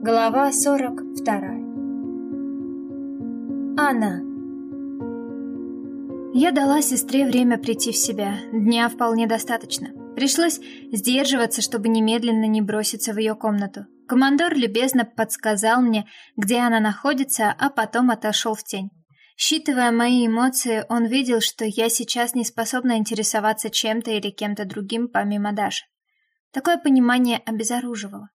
Глава 42 Анна Я дала сестре время прийти в себя. Дня вполне достаточно. Пришлось сдерживаться, чтобы немедленно не броситься в ее комнату. Командор любезно подсказал мне, где она находится, а потом отошел в тень. Считывая мои эмоции, он видел, что я сейчас не способна интересоваться чем-то или кем-то другим, помимо Даши. Такое понимание обезоруживало.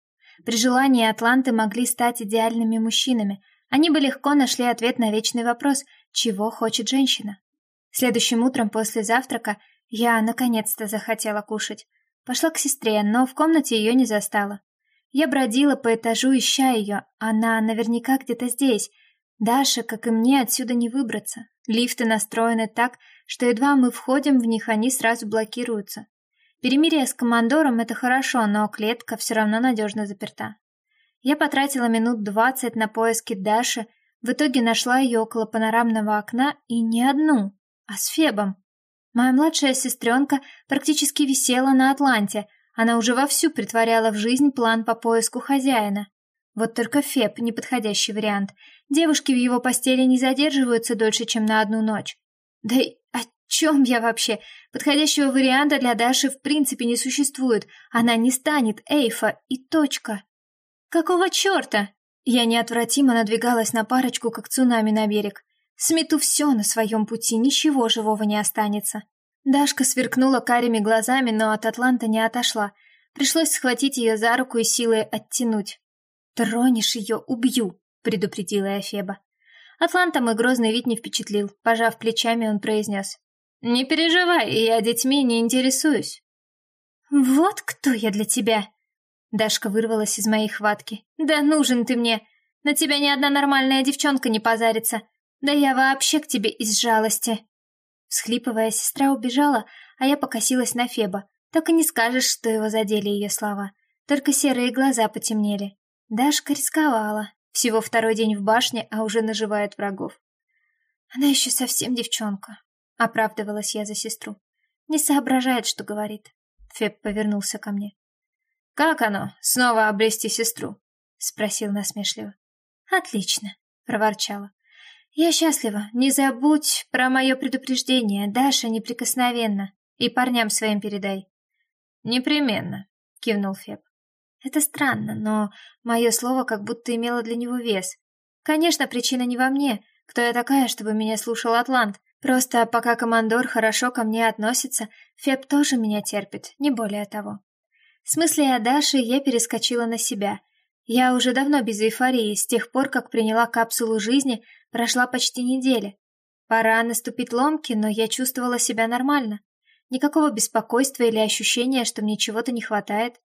При желании атланты могли стать идеальными мужчинами. Они бы легко нашли ответ на вечный вопрос «Чего хочет женщина?». Следующим утром после завтрака я наконец-то захотела кушать. Пошла к сестре, но в комнате ее не застала. Я бродила по этажу, ища ее. Она наверняка где-то здесь. Даша, как и мне, отсюда не выбраться. Лифты настроены так, что едва мы входим в них, они сразу блокируются. Перемирие с командором — это хорошо, но клетка все равно надежно заперта. Я потратила минут двадцать на поиски Даши, в итоге нашла ее около панорамного окна и не одну, а с Фебом. Моя младшая сестренка практически висела на Атланте, она уже вовсю притворяла в жизнь план по поиску хозяина. Вот только Феб — неподходящий вариант. Девушки в его постели не задерживаются дольше, чем на одну ночь. Да и о чем я вообще? Подходящего варианта для Даши в принципе не существует. Она не станет Эйфа и точка. Какого черта? Я неотвратимо надвигалась на парочку, как цунами на берег. Смету все на своем пути, ничего живого не останется. Дашка сверкнула карими глазами, но от Атланта не отошла. Пришлось схватить ее за руку и силой оттянуть. «Тронешь ее, убью», — предупредила я. Атланта мой грозный вид не впечатлил. Пожав плечами, он произнес. «Не переживай, я детьми не интересуюсь». «Вот кто я для тебя!» Дашка вырвалась из моей хватки. «Да нужен ты мне! На тебя ни одна нормальная девчонка не позарится! Да я вообще к тебе из жалости!» Всхлипывая, сестра убежала, а я покосилась на Феба. Так и не скажешь, что его задели ее слова. Только серые глаза потемнели. Дашка рисковала. Всего второй день в башне, а уже наживает врагов. Она еще совсем девчонка. — оправдывалась я за сестру. «Не соображает, что говорит». Феб повернулся ко мне. «Как оно, снова обрести сестру?» — спросил насмешливо. «Отлично», — проворчала. «Я счастлива. Не забудь про мое предупреждение. Даша неприкосновенна. И парням своим передай». «Непременно», — кивнул Феб. Это странно, но мое слово как будто имело для него вес. Конечно, причина не во мне. Кто я такая, чтобы меня слушал Атлант? Просто пока командор хорошо ко мне относится, Феб тоже меня терпит, не более того. С мыслей о Даше я перескочила на себя. Я уже давно без эйфории, с тех пор, как приняла капсулу жизни, прошла почти неделя. Пора наступить ломки, но я чувствовала себя нормально. Никакого беспокойства или ощущения, что мне чего-то не хватает.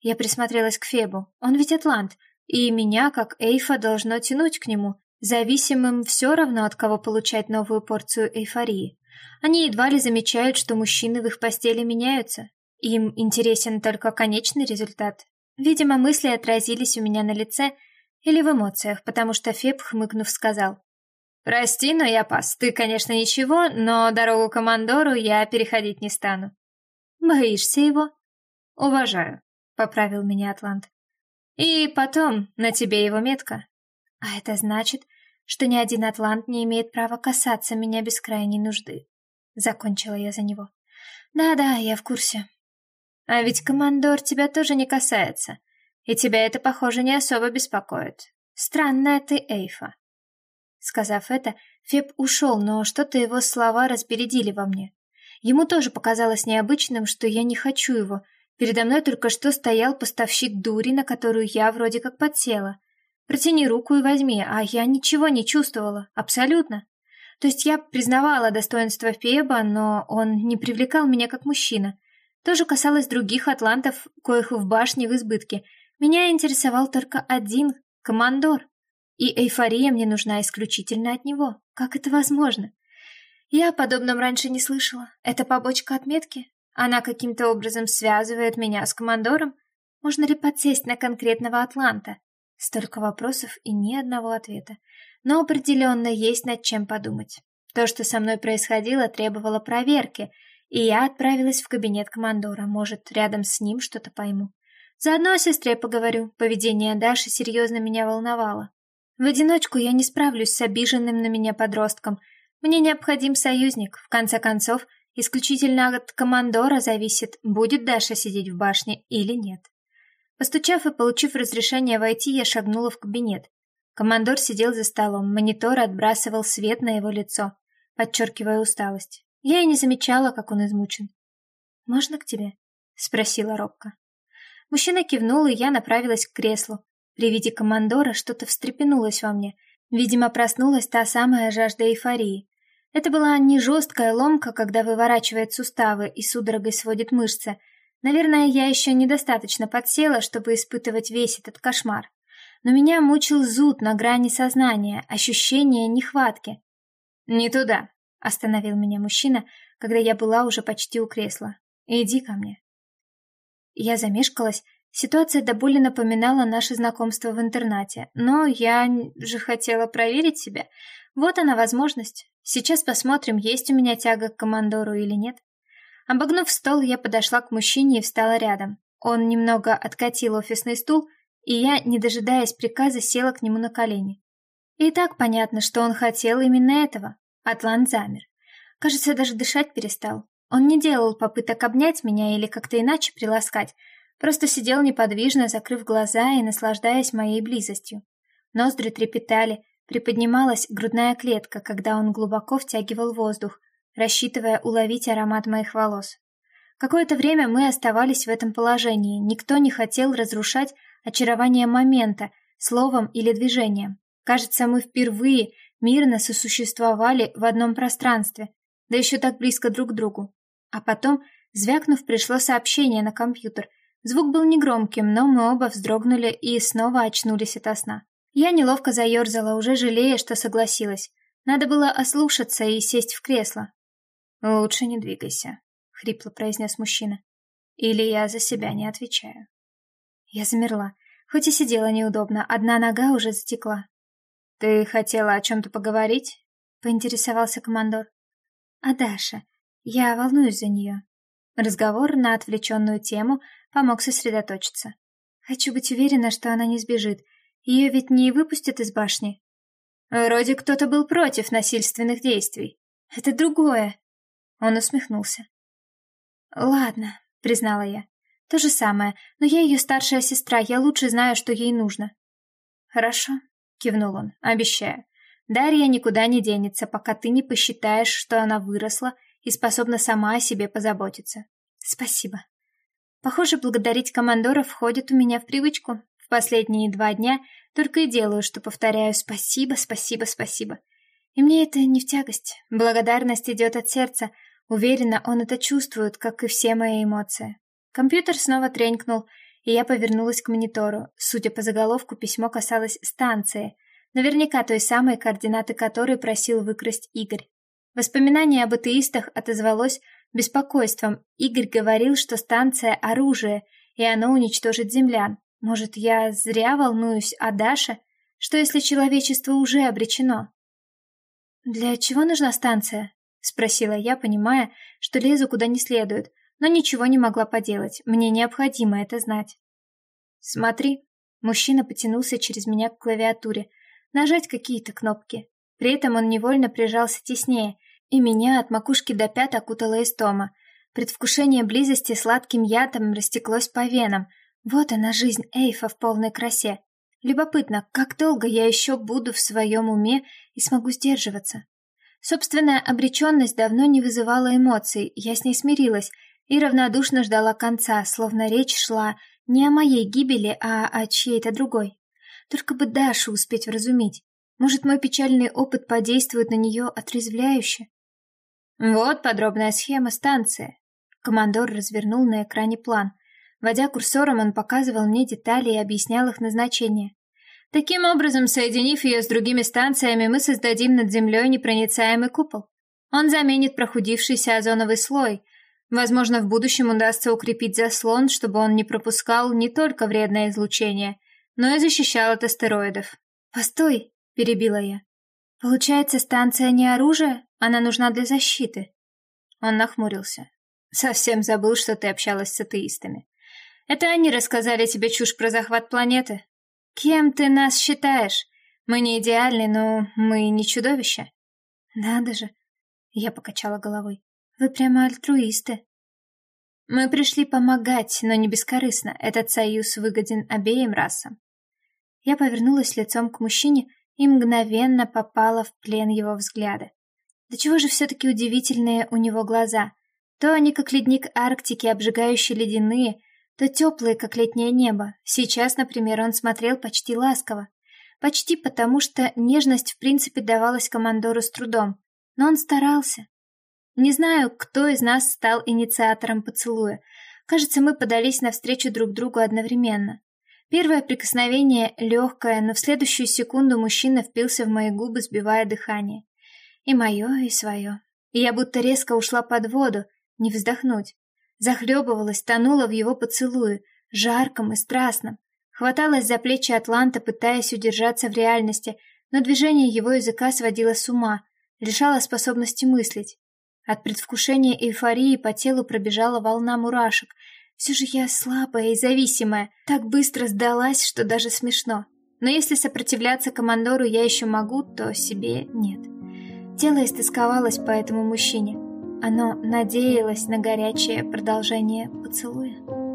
Я присмотрелась к Фебу. Он ведь атлант, и меня, как эйфа, должно тянуть к нему, Зависимым все равно, от кого получать новую порцию эйфории. Они едва ли замечают, что мужчины в их постели меняются. Им интересен только конечный результат. Видимо, мысли отразились у меня на лице или в эмоциях, потому что Феб, хмыкнув, сказал. «Прости, но я пас. Ты, конечно, ничего, но дорогу командору я переходить не стану». «Боишься его?» «Уважаю», — поправил меня Атлант. «И потом, на тебе его метка. А это значит, что ни один атлант не имеет права касаться меня без крайней нужды. Закончила я за него. Да-да, я в курсе. А ведь командор тебя тоже не касается, и тебя это, похоже, не особо беспокоит. Странная ты, Эйфа. Сказав это, Феб ушел, но что-то его слова разбередили во мне. Ему тоже показалось необычным, что я не хочу его. Передо мной только что стоял поставщик дури, на которую я вроде как подсела. Протяни руку и возьми, а я ничего не чувствовала, абсолютно. То есть я признавала достоинство Феба, но он не привлекал меня как мужчина. То же касалось других атлантов, коих в башне в избытке. Меня интересовал только один — командор. И эйфория мне нужна исключительно от него. Как это возможно? Я о подобном раньше не слышала. Это побочка отметки? Она каким-то образом связывает меня с командором? Можно ли подсесть на конкретного атланта? Столько вопросов и ни одного ответа. Но определенно есть над чем подумать. То, что со мной происходило, требовало проверки, и я отправилась в кабинет командора. Может, рядом с ним что-то пойму. Заодно о сестре поговорю. Поведение Даши серьезно меня волновало. В одиночку я не справлюсь с обиженным на меня подростком. Мне необходим союзник. В конце концов, исключительно от командора зависит, будет Даша сидеть в башне или нет. Постучав и получив разрешение войти, я шагнула в кабинет. Командор сидел за столом, монитор отбрасывал свет на его лицо, подчеркивая усталость. Я и не замечала, как он измучен. «Можно к тебе?» — спросила робко. Мужчина кивнул, и я направилась к креслу. При виде командора что-то встрепенулось во мне. Видимо, проснулась та самая жажда эйфории. Это была не жесткая ломка, когда выворачивает суставы и судорогой сводит мышцы. Наверное, я еще недостаточно подсела, чтобы испытывать весь этот кошмар. Но меня мучил зуд на грани сознания, ощущение нехватки. «Не туда», — остановил меня мужчина, когда я была уже почти у кресла. «Иди ко мне». Я замешкалась. Ситуация до боли напоминала наше знакомство в интернате, но я же хотела проверить себя. Вот она возможность. Сейчас посмотрим, есть у меня тяга к командору или нет. Обогнув стол, я подошла к мужчине и встала рядом. Он немного откатил офисный стул, и я, не дожидаясь приказа, села к нему на колени. И так понятно, что он хотел именно этого. Атлант замер. Кажется, даже дышать перестал. Он не делал попыток обнять меня или как-то иначе приласкать, просто сидел неподвижно, закрыв глаза и наслаждаясь моей близостью. Ноздри трепетали, приподнималась грудная клетка, когда он глубоко втягивал воздух, рассчитывая уловить аромат моих волос. Какое-то время мы оставались в этом положении, никто не хотел разрушать очарование момента словом или движением. Кажется, мы впервые мирно сосуществовали в одном пространстве, да еще так близко друг к другу. А потом, звякнув, пришло сообщение на компьютер. Звук был негромким, но мы оба вздрогнули и снова очнулись ото сна. Я неловко заерзала, уже жалея, что согласилась. Надо было ослушаться и сесть в кресло. «Лучше не двигайся», — хрипло произнес мужчина. «Или я за себя не отвечаю». Я замерла. Хоть и сидела неудобно, одна нога уже затекла. «Ты хотела о чем-то поговорить?» — поинтересовался командор. «А Даша? Я волнуюсь за нее». Разговор на отвлеченную тему помог сосредоточиться. Хочу быть уверена, что она не сбежит. Ее ведь не выпустят из башни. Вроде кто-то был против насильственных действий. Это другое. Он усмехнулся. Ладно, признала я. То же самое, но я ее старшая сестра, я лучше знаю, что ей нужно. Хорошо, кивнул он. Обещаю. Дарья никуда не денется, пока ты не посчитаешь, что она выросла и способна сама о себе позаботиться. Спасибо. Похоже, благодарить командора входит у меня в привычку. В последние два дня только и делаю, что повторяю «спасибо, спасибо, спасибо». И мне это не в тягость. Благодарность идет от сердца. Уверена, он это чувствует, как и все мои эмоции. Компьютер снова тренькнул, и я повернулась к монитору. Судя по заголовку, письмо касалось станции. Наверняка той самой, координаты которой просил выкрасть Игорь. Воспоминание об атеистах отозвалось беспокойством. Игорь говорил, что станция — оружие, и оно уничтожит землян. Может, я зря волнуюсь о Даше? Что если человечество уже обречено? «Для чего нужна станция?» — спросила я, понимая, что лезу куда не следует, но ничего не могла поделать, мне необходимо это знать. «Смотри», — мужчина потянулся через меня к клавиатуре, нажать какие-то кнопки. При этом он невольно прижался теснее, и меня от макушки до пят окутала истома. Предвкушение близости сладким ядом растеклось по венам. Вот она жизнь Эйфа в полной красе. Любопытно, как долго я еще буду в своем уме и смогу сдерживаться. Собственная обреченность давно не вызывала эмоций, я с ней смирилась и равнодушно ждала конца, словно речь шла не о моей гибели, а о чьей-то другой. Только бы Дашу успеть вразумить. Может, мой печальный опыт подействует на нее отрезвляюще? Вот подробная схема станции. Командор развернул на экране план. Водя курсором, он показывал мне детали и объяснял их назначение. Таким образом, соединив ее с другими станциями, мы создадим над землей непроницаемый купол. Он заменит прохудившийся озоновый слой. Возможно, в будущем удастся укрепить заслон, чтобы он не пропускал не только вредное излучение, но и защищал от астероидов. «Постой!» — перебила я. «Получается, станция не оружие?» Она нужна для защиты. Он нахмурился. Совсем забыл, что ты общалась с атеистами. Это они рассказали тебе чушь про захват планеты. Кем ты нас считаешь? Мы не идеальны, но мы не чудовища. Надо же. Я покачала головой. Вы прямо альтруисты. Мы пришли помогать, но не бескорыстно. Этот союз выгоден обеим расам. Я повернулась лицом к мужчине и мгновенно попала в плен его взгляда. Да чего же все-таки удивительные у него глаза. То они как ледник Арктики, обжигающие ледяные, то теплые, как летнее небо. Сейчас, например, он смотрел почти ласково. Почти потому, что нежность в принципе давалась командору с трудом. Но он старался. Не знаю, кто из нас стал инициатором поцелуя. Кажется, мы подались навстречу друг другу одновременно. Первое прикосновение легкое, но в следующую секунду мужчина впился в мои губы, сбивая дыхание. И мое, и свое. И я будто резко ушла под воду, не вздохнуть. Захлебывалась, тонула в его поцелуе, жарком и страстном. Хваталась за плечи Атланта, пытаясь удержаться в реальности, но движение его языка сводило с ума, лишало способности мыслить. От предвкушения эйфории по телу пробежала волна мурашек. Все же я слабая и зависимая, так быстро сдалась, что даже смешно. Но если сопротивляться командору я еще могу, то себе нет. Тело истосковалось по этому мужчине. Оно надеялось на горячее продолжение поцелуя.